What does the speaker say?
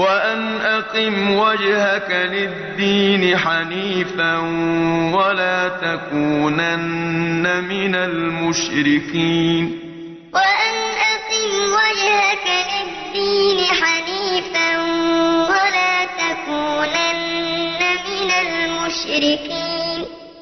وأن أقم وجهك للدين حنيفا ولا تكونن من المشركين. وأن أقم وجهك للدين حنيفا ولا تكونن من المشركين.